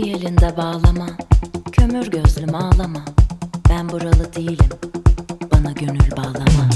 elinde bağlama Kömür gözlüm ağlama. Ben buralı değilim Bana gönül bağlama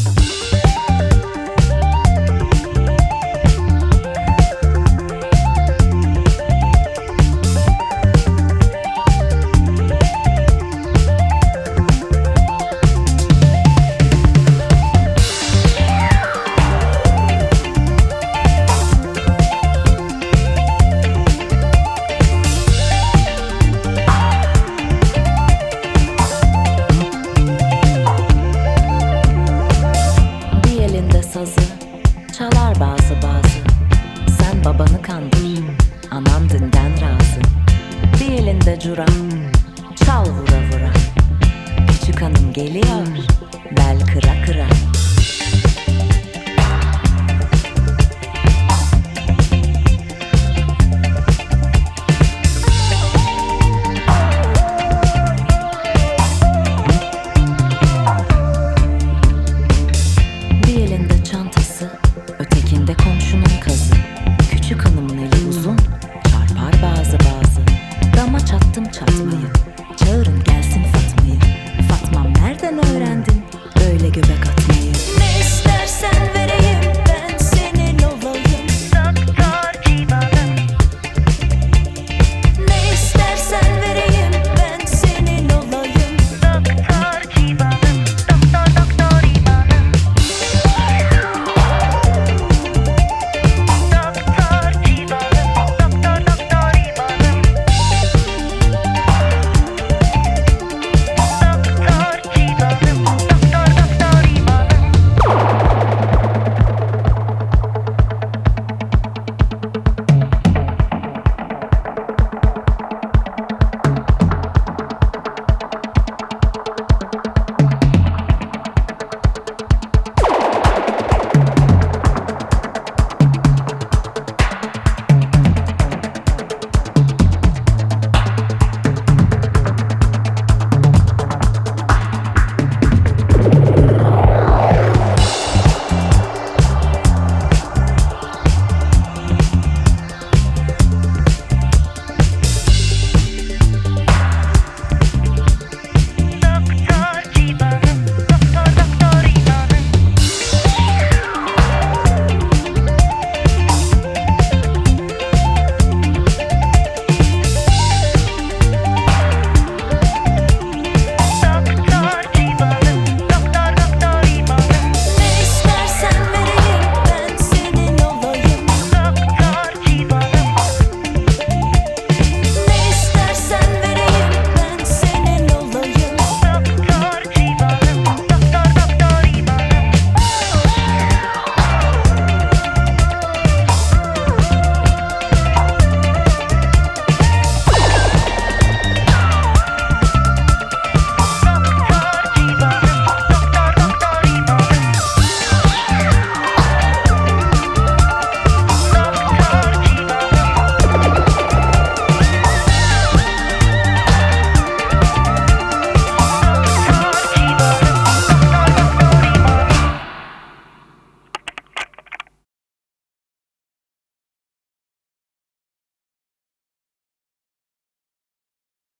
Babanı kandır Anam dünden razı. Bir elinde cura Çal vura vura. Küçük hanım geliyor Bel kıra kıra Küçük hanımın eli uzun, çarpar bazı bazı. Dama çattım çatmayı,